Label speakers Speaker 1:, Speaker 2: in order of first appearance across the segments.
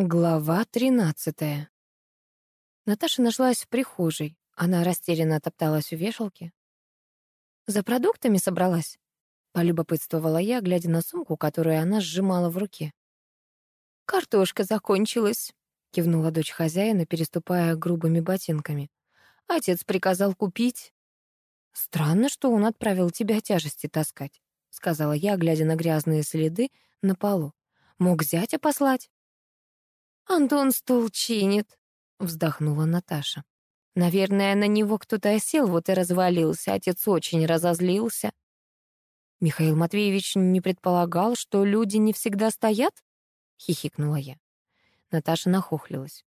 Speaker 1: Глава тринадцатая. Наташа нашлась в прихожей. Она растерянно топталась у вешалки. «За продуктами собралась?» — полюбопытствовала я, глядя на сумку, которую она сжимала в руке. «Картошка закончилась», — кивнула дочь хозяина, переступая грубыми ботинками. «Отец приказал купить». «Странно, что он отправил тебя тяжести таскать», — сказала я, глядя на грязные следы на полу. «Мог зятя послать?» «Антон стул чинит», — вздохнула Наташа. «Наверное, на него кто-то осел, вот и развалился. Отец очень разозлился». «Михаил Матвеевич не предполагал, что люди не всегда стоят?» — хихикнула я. Наташа нахохлилась.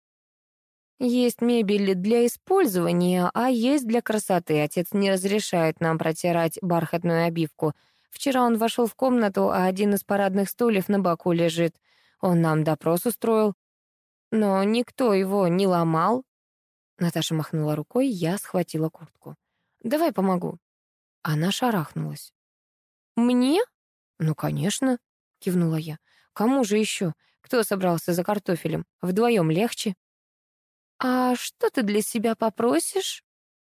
Speaker 1: «Есть мебель для использования, а есть для красоты. Отец не разрешает нам протирать бархатную обивку. Вчера он вошел в комнату, а один из парадных стульев на боку лежит. Он нам допрос устроил. Но никто его не ломал. Наташа махнула рукой, я схватила куртку. «Давай помогу». Она шарахнулась. «Мне?» «Ну, конечно», — кивнула я. «Кому же еще? Кто собрался за картофелем? Вдвоем легче». «А что ты для себя попросишь?»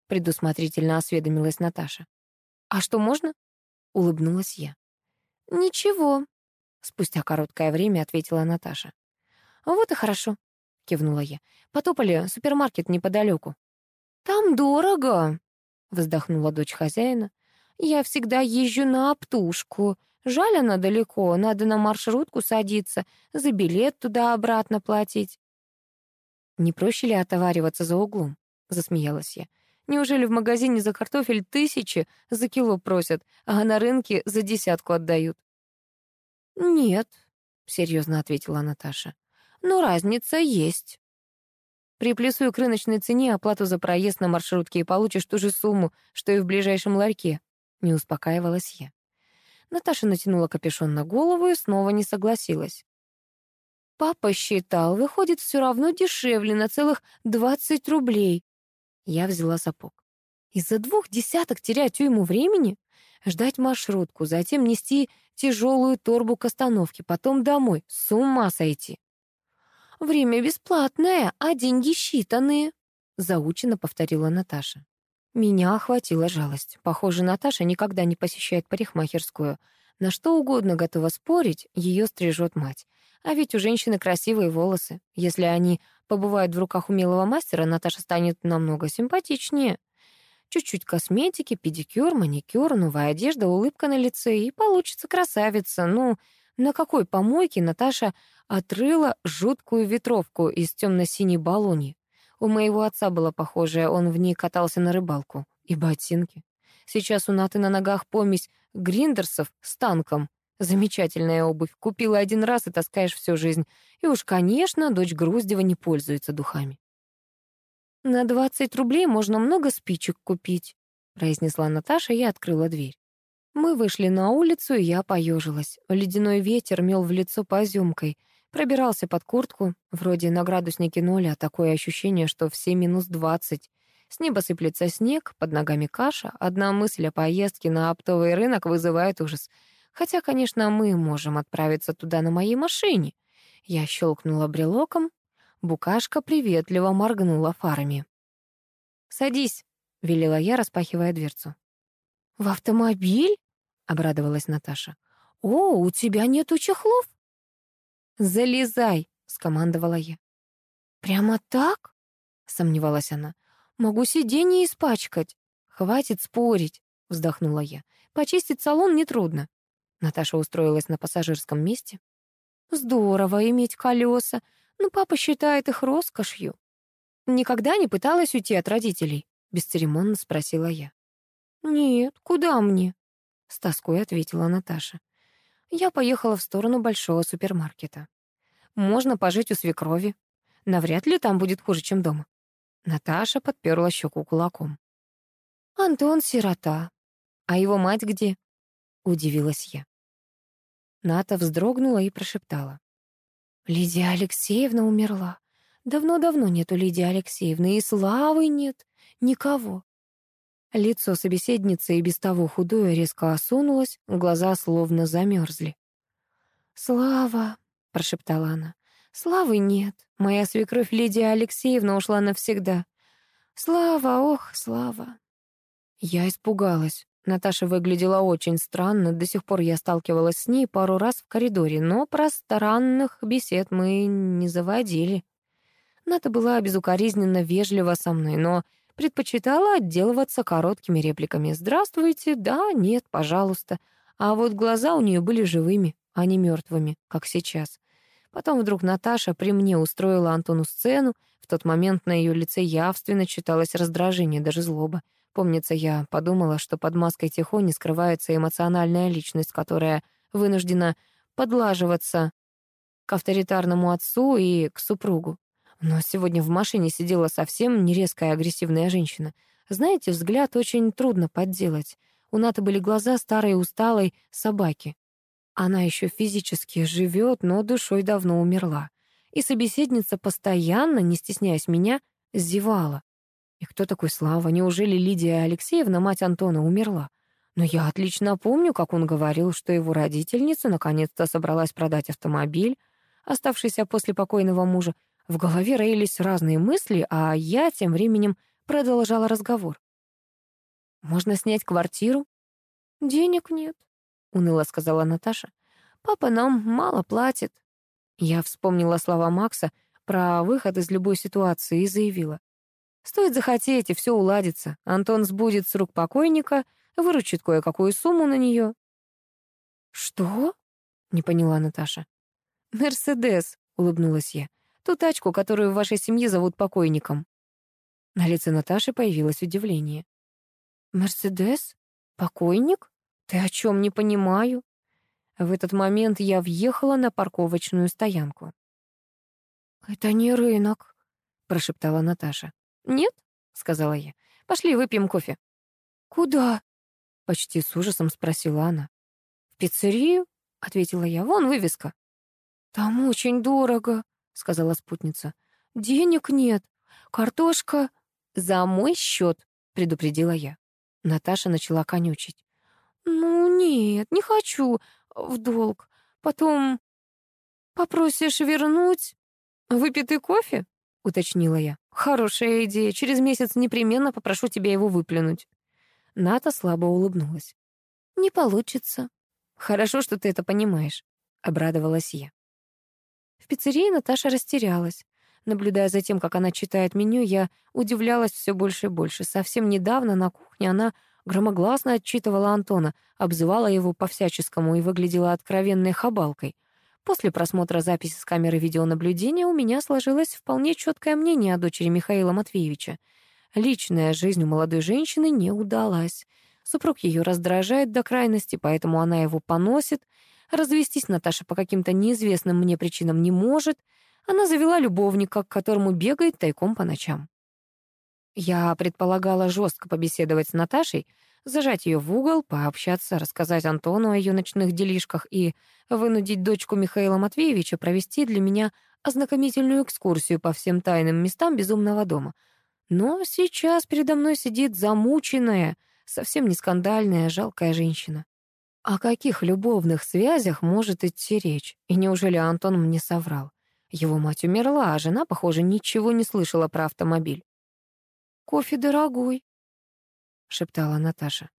Speaker 1: предусмотрительно осведомилась Наташа. «А что можно?» — улыбнулась я. «Ничего», — спустя короткое время ответила Наташа. «Вот и хорошо кивнула я. Потопали, супермаркет неподалеку. Там дорого, вздохнула дочь хозяина. Я всегда езжу на оптушку. Жаль, она далеко, надо на маршрутку садиться, за билет туда-обратно платить. Не проще ли отовариваться за углом? Засмеялась я. Неужели в магазине за картофель тысячи за кило просят, а на рынке за десятку отдают? Нет, серьезно ответила Наташа но разница есть. Приплюсуй к рыночной цене оплату за проезд на маршрутке и получишь ту же сумму, что и в ближайшем ларьке. Не успокаивалась я. Наташа натянула капюшон на голову и снова не согласилась. Папа считал, выходит все равно дешевле на целых двадцать рублей. Я взяла сапог. Из-за двух десяток терять ему времени? Ждать маршрутку, затем нести тяжелую торбу к остановке, потом домой. С ума сойти. Время бесплатное, а деньги считанные», — заучено повторила Наташа. Меня охватила жалость. Похоже, Наташа никогда не посещает парикмахерскую. На что угодно готова спорить, ее стрижет мать. А ведь у женщины красивые волосы. Если они побывают в руках умелого мастера, Наташа станет намного симпатичнее. Чуть-чуть косметики, педикюр, маникюр, новая одежда, улыбка на лице, и получится красавица. Ну, на какой помойке Наташа отрыла жуткую ветровку из темно-синей баллони? У моего отца была похожая, он в ней катался на рыбалку. И ботинки. Сейчас у Наты на ногах помесь гриндерсов с танком. Замечательная обувь. Купила один раз и таскаешь всю жизнь. И уж, конечно, дочь Груздева не пользуется духами. «На двадцать рублей можно много спичек купить», — произнесла Наташа и открыла дверь. Мы вышли на улицу, и я поежилась. Ледяной ветер мел в лицо поземкой, пробирался под куртку, вроде на градуснике ноля, такое ощущение, что все минус двадцать. С неба сыплется снег, под ногами каша. Одна мысль о поездке на оптовый рынок вызывает ужас. Хотя, конечно, мы можем отправиться туда на моей машине. Я щелкнула брелоком. Букашка приветливо моргнула фарами. «Садись», — велела я, распахивая дверцу. «В автомобиль?» — обрадовалась Наташа. «О, у тебя нету чехлов?» «Залезай!» — скомандовала я. «Прямо так?» — сомневалась она. «Могу сиденье испачкать». «Хватит спорить», — вздохнула я. «Почистить салон нетрудно». Наташа устроилась на пассажирском месте. «Здорово иметь колеса, но папа считает их роскошью». «Никогда не пыталась уйти от родителей?» — бесцеремонно спросила я. «Нет, куда мне?» — с тоской ответила Наташа. Я поехала в сторону большого супермаркета. Можно пожить у свекрови. Навряд ли там будет хуже, чем дома. Наташа подперла щеку кулаком. «Антон сирота. А его мать где?» — удивилась я. Ната вздрогнула и прошептала. «Лидия Алексеевна умерла. Давно-давно нету Лидии Алексеевны, и славы нет. Никого. Лицо собеседницы и без того худое резко осунулось, глаза словно замерзли. «Слава!» — прошептала она. Славы нет. Моя свекровь Лидия Алексеевна ушла навсегда. Слава, ох, слава. Я испугалась. Наташа выглядела очень странно. До сих пор я сталкивалась с ней пару раз в коридоре, но про странных бесед мы не заводили. Ната была безукоризненно вежлива со мной, но предпочитала отделываться короткими репликами «Здравствуйте», «Да», «Нет», «Пожалуйста». А вот глаза у нее были живыми, а не мертвыми, как сейчас. Потом вдруг Наташа при мне устроила Антону сцену. В тот момент на ее лице явственно читалось раздражение, даже злоба. Помнится, я подумала, что под маской Тихони скрывается эмоциональная личность, которая вынуждена подлаживаться к авторитарному отцу и к супругу. Но сегодня в машине сидела совсем не резкая агрессивная женщина. Знаете, взгляд очень трудно подделать. У Наты были глаза старой усталой собаки. Она еще физически живет, но душой давно умерла. И собеседница постоянно, не стесняясь меня, зевала. И кто такой Слава? Неужели Лидия Алексеевна, мать Антона, умерла? Но я отлично помню, как он говорил, что его родительница наконец-то собралась продать автомобиль, оставшийся после покойного мужа. В голове роились разные мысли, а я тем временем продолжала разговор. «Можно снять квартиру?» «Денег нет», — уныло сказала Наташа. «Папа нам мало платит». Я вспомнила слова Макса про выход из любой ситуации и заявила. Стоит захотеть, и все уладится. Антон сбудет с рук покойника, выручит кое-какую сумму на нее. «Что?» — не поняла Наташа. «Мерседес», — улыбнулась я. «Ту тачку, которую в вашей семье зовут покойником». На лице Наташи появилось удивление. «Мерседес? Покойник? Ты о чем не понимаю?» В этот момент я въехала на парковочную стоянку. «Это не рынок», — прошептала Наташа. «Нет?» — сказала я. «Пошли выпьем кофе». «Куда?» — почти с ужасом спросила она. «В пиццерию?» — ответила я. «Вон вывеска». «Там очень дорого», — сказала спутница. «Денег нет. Картошка...» «За мой счет», — предупредила я. Наташа начала конючить. «Ну нет, не хочу. В долг. Потом попросишь вернуть выпитый кофе?» — уточнила я. «Хорошая идея. Через месяц непременно попрошу тебя его выплюнуть». Ната слабо улыбнулась. «Не получится». «Хорошо, что ты это понимаешь», — обрадовалась я. Пиццерии Наташа растерялась. Наблюдая за тем, как она читает меню, я удивлялась все больше и больше. Совсем недавно на кухне она громогласно отчитывала Антона, обзывала его по-всяческому и выглядела откровенной хабалкой — После просмотра записи с камеры видеонаблюдения у меня сложилось вполне четкое мнение о дочери Михаила Матвеевича. Личная жизнь у молодой женщины не удалась. Супруг ее раздражает до крайности, поэтому она его поносит. Развестись Наташа по каким-то неизвестным мне причинам не может. Она завела любовника, к которому бегает тайком по ночам. Я предполагала жестко побеседовать с Наташей, зажать ее в угол, пообщаться, рассказать Антону о ее ночных делишках и вынудить дочку Михаила Матвеевича провести для меня ознакомительную экскурсию по всем тайным местам безумного дома. Но сейчас передо мной сидит замученная, совсем не скандальная, жалкая женщина. О каких любовных связях может идти речь? И неужели Антон мне соврал? Его мать умерла, а жена, похоже, ничего не слышала про автомобиль. «Кофе дорогой», — шептала Наташа.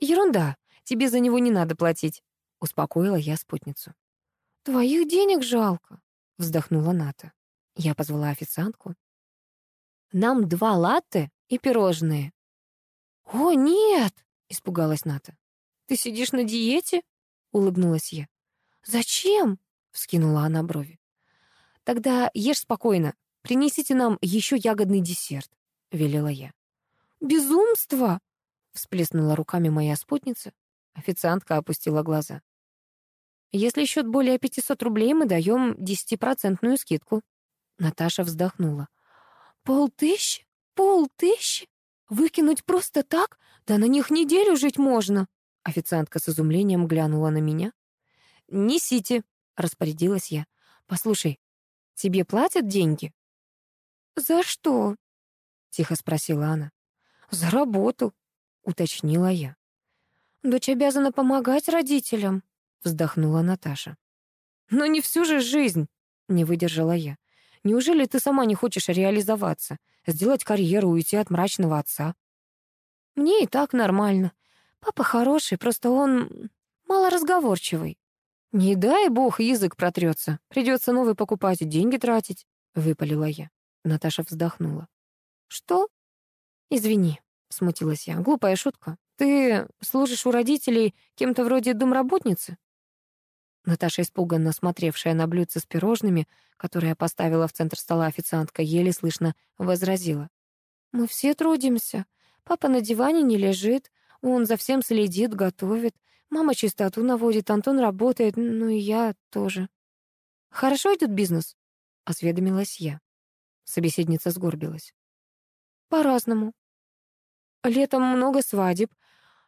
Speaker 1: «Ерунда, тебе за него не надо платить», — успокоила я спутницу. «Твоих денег жалко», — вздохнула Ната. Я позвала официантку. «Нам два латте и пирожные». «О, нет!» — испугалась Ната. «Ты сидишь на диете?» — улыбнулась я. «Зачем?» — вскинула она брови. «Тогда ешь спокойно. Принесите нам еще ягодный десерт», — велела я. «Безумство!» — всплеснула руками моя спутница. Официантка опустила глаза. «Если счет более 500 рублей, мы даем десятипроцентную скидку». Наташа вздохнула. «Полтыщи? Полтыщи? Выкинуть просто так? Да на них неделю жить можно!» Официантка с изумлением глянула на меня. «Несите», — распорядилась я. «Послушай, тебе платят деньги?» «За что?» — тихо спросила она. «За работу», — уточнила я. «Дочь обязана помогать родителям», — вздохнула Наташа. «Но не всю же жизнь», Не выдержала я. «Неужели ты сама не хочешь реализоваться, сделать карьеру, уйти от мрачного отца?» «Мне и так нормально. Папа хороший, просто он малоразговорчивый. Не дай бог язык протрется. Придется новый покупать и деньги тратить», — выпалила я. Наташа вздохнула. «Что?» «Извини», — смутилась я. «Глупая шутка. Ты служишь у родителей кем-то вроде домработницы?» Наташа, испуганно смотревшая на блюдце с пирожными, которые поставила в центр стола официантка, еле слышно возразила. «Мы все трудимся. Папа на диване не лежит, он за всем следит, готовит. Мама чистоту наводит, Антон работает, ну и я тоже». «Хорошо идет бизнес?» — осведомилась я. Собеседница сгорбилась. «По-разному. Летом много свадеб.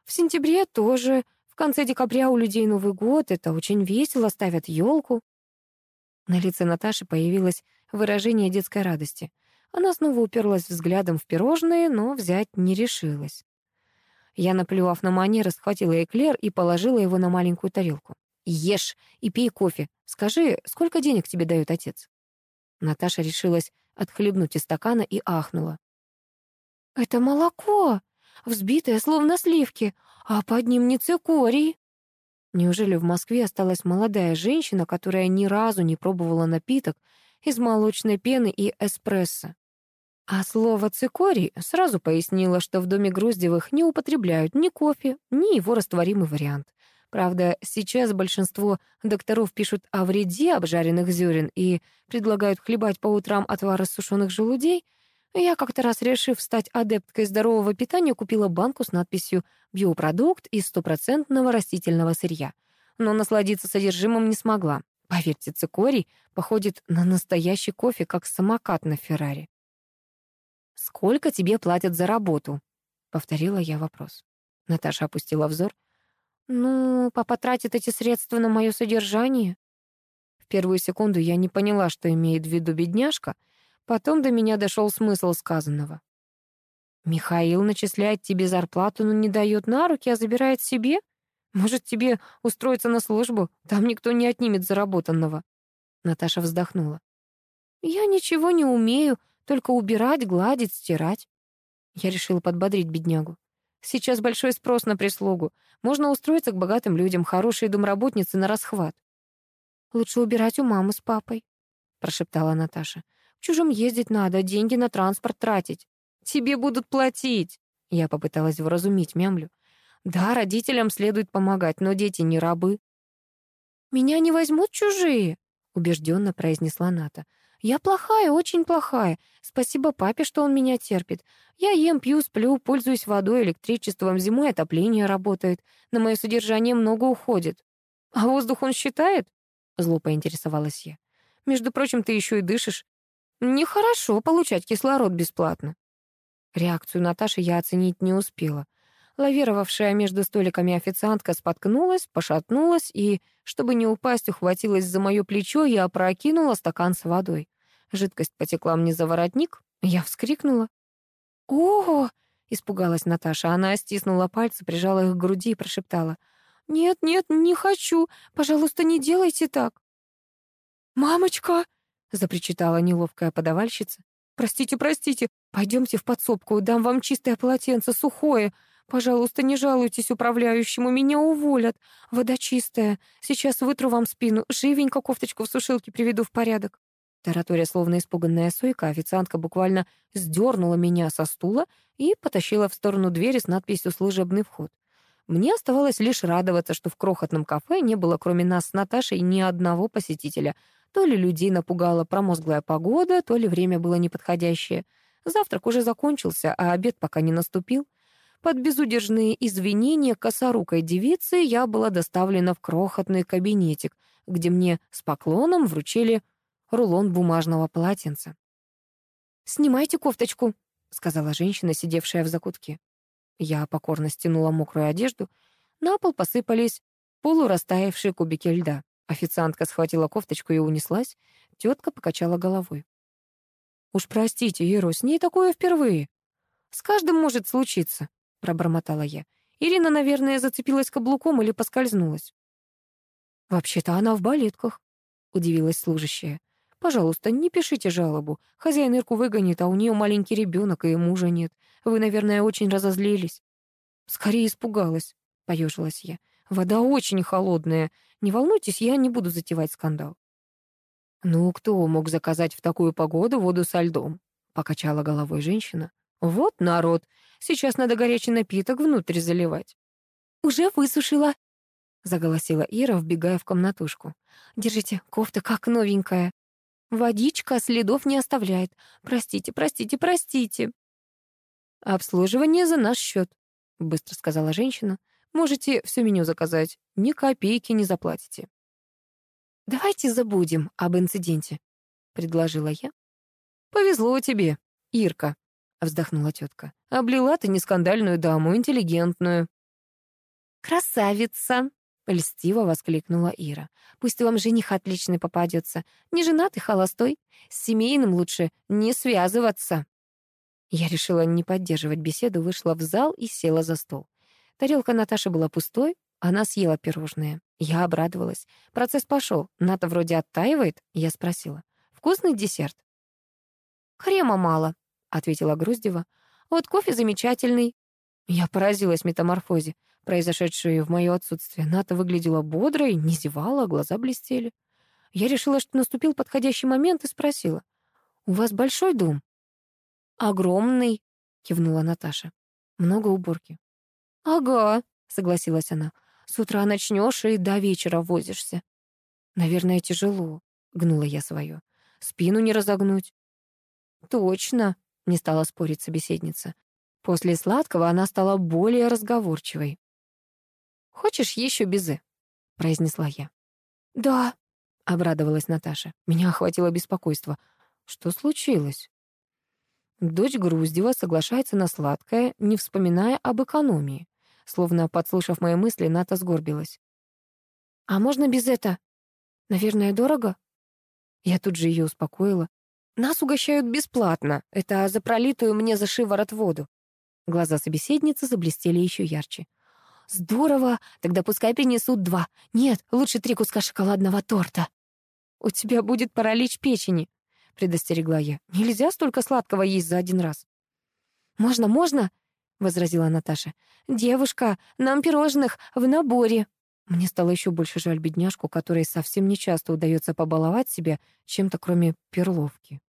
Speaker 1: В сентябре тоже. В конце декабря у людей Новый год. Это очень весело, ставят елку. На лице Наташи появилось выражение детской радости. Она снова уперлась взглядом в пирожные, но взять не решилась. Я, наплевав на манеры, схватила эклер и положила его на маленькую тарелку. «Ешь и пей кофе. Скажи, сколько денег тебе дает отец?» Наташа решилась отхлебнуть из стакана и ахнула. «Это молоко, взбитое, словно сливки, а под ним не цикорий». Неужели в Москве осталась молодая женщина, которая ни разу не пробовала напиток из молочной пены и эспрессо? А слово «цикорий» сразу пояснило, что в доме Груздевых не употребляют ни кофе, ни его растворимый вариант. Правда, сейчас большинство докторов пишут о вреде обжаренных зерен и предлагают хлебать по утрам отвар из сушеных желудей — я как-то раз, решив стать адепткой здорового питания, купила банку с надписью «Биопродукт из стопроцентного растительного сырья». Но насладиться содержимым не смогла. Поверьте, цикорий походит на настоящий кофе, как самокат на Феррари. «Сколько тебе платят за работу?» — повторила я вопрос. Наташа опустила взор. «Ну, папа тратит эти средства на мое содержание». В первую секунду я не поняла, что имеет в виду бедняжка — Потом до меня дошел смысл сказанного. «Михаил начисляет тебе зарплату, но не дает на руки, а забирает себе? Может, тебе устроиться на службу? Там никто не отнимет заработанного». Наташа вздохнула. «Я ничего не умею, только убирать, гладить, стирать». Я решила подбодрить беднягу. «Сейчас большой спрос на прислугу. Можно устроиться к богатым людям, хорошие домработницы на расхват». «Лучше убирать у мамы с папой», — прошептала Наташа. Чужим ездить надо, деньги на транспорт тратить. Тебе будут платить. Я попыталась вразумить мямлю. Да, родителям следует помогать, но дети не рабы. Меня не возьмут чужие, убежденно произнесла Ната. Я плохая, очень плохая. Спасибо папе, что он меня терпит. Я ем, пью, сплю, пользуюсь водой, электричеством, зимой отопление работает. На мое содержание много уходит. А воздух он считает? Зло поинтересовалась я. Между прочим, ты еще и дышишь. Нехорошо получать кислород бесплатно. Реакцию Наташи я оценить не успела. Лавировавшая между столиками официантка споткнулась, пошатнулась и, чтобы не упасть, ухватилась за мое плечо и опрокинула стакан с водой. Жидкость потекла мне за воротник, я вскрикнула. «О!» — испугалась Наташа. Она стиснула пальцы, прижала их к груди и прошептала. «Нет, нет, не хочу. Пожалуйста, не делайте так». «Мамочка!» — запричитала неловкая подавальщица. «Простите, простите, пойдемте в подсобку, дам вам чистое полотенце, сухое. Пожалуйста, не жалуйтесь управляющему, меня уволят. Вода чистая. Сейчас вытру вам спину, живенько кофточку в сушилке приведу в порядок». Таратория, словно испуганная сойка, официантка буквально сдернула меня со стула и потащила в сторону двери с надписью «Служебный вход». Мне оставалось лишь радоваться, что в крохотном кафе не было, кроме нас с Наташей, ни одного посетителя — то ли людей напугала промозглая погода, то ли время было неподходящее. Завтрак уже закончился, а обед пока не наступил. Под безудержные извинения косорукой девицы я была доставлена в крохотный кабинетик, где мне с поклоном вручили рулон бумажного полотенца. «Снимайте кофточку», — сказала женщина, сидевшая в закутке. Я покорно стянула мокрую одежду. На пол посыпались полурастаявшие кубики льда. Официантка схватила кофточку и унеслась. Тетка покачала головой. «Уж простите, Иро, с ней такое впервые». «С каждым может случиться», — пробормотала я. Ирина, наверное, зацепилась каблуком или поскользнулась. «Вообще-то она в балетках», — удивилась служащая. Пожалуйста, не пишите жалобу. Хозяин Ирку выгонит, а у нее маленький ребенок и мужа нет. Вы, наверное, очень разозлились». «Скорее испугалась», — поежилась я. «Вода очень холодная. Не волнуйтесь, я не буду затевать скандал». «Ну, кто мог заказать в такую погоду воду со льдом?» — покачала головой женщина. «Вот народ. Сейчас надо горячий напиток внутрь заливать». «Уже высушила», — заголосила Ира, вбегая в комнатушку. «Держите, кофта как новенькая. Водичка следов не оставляет. Простите, простите, простите». «Обслуживание за наш счет», — быстро сказала женщина. «Можете все меню заказать. Ни копейки не заплатите». «Давайте забудем об инциденте», — предложила я. «Повезло тебе, Ирка», — вздохнула тетка. «Облила ты не скандальную даму, интеллигентную». «Красавица!» — льстиво воскликнула Ира. «Пусть вам жених отличный попадется. Не женатый, холостой. С семейным лучше не связываться». Я решила не поддерживать беседу, вышла в зал и села за стол. Тарелка Наташи была пустой, она съела пирожное. Я обрадовалась. Процесс пошел. Ната вроде оттаивает. Я спросила. «Вкусный десерт?» «Крема мало», — ответила Груздева. «Вот кофе замечательный». Я поразилась метаморфозе произошедшей в мое отсутствие. Ната выглядела бодрой, не зевала, глаза блестели. Я решила, что наступил подходящий момент и спросила. «У вас большой дом?» «Огромный», — кивнула Наташа. «Много уборки». «Ага», — согласилась она. «С утра начнешь и до вечера возишься». «Наверное, тяжело», — гнула я свое. «Спину не разогнуть». «Точно», — не стала спорить собеседница. После сладкого она стала более разговорчивой. «Хочешь еще безы?» — произнесла я. «Да», — обрадовалась Наташа. Меня охватило беспокойство. «Что случилось?» Дочь Груздева соглашается на сладкое, не вспоминая об экономии. Словно подслушав мои мысли, Ната сгорбилась. «А можно без это? Наверное, дорого?» Я тут же ее успокоила. «Нас угощают бесплатно. Это за пролитую мне за шиворот воду». Глаза собеседницы заблестели еще ярче. «Здорово! Тогда пускай принесут два. Нет, лучше три куска шоколадного торта». «У тебя будет паралич печени», — предостерегла я. «Нельзя столько сладкого есть за один раз». «Можно, можно», — возразила Наташа. «Девушка, нам пирожных в наборе». Мне стало еще больше жаль бедняжку, которой совсем нечасто удается побаловать себя чем-то, кроме перловки.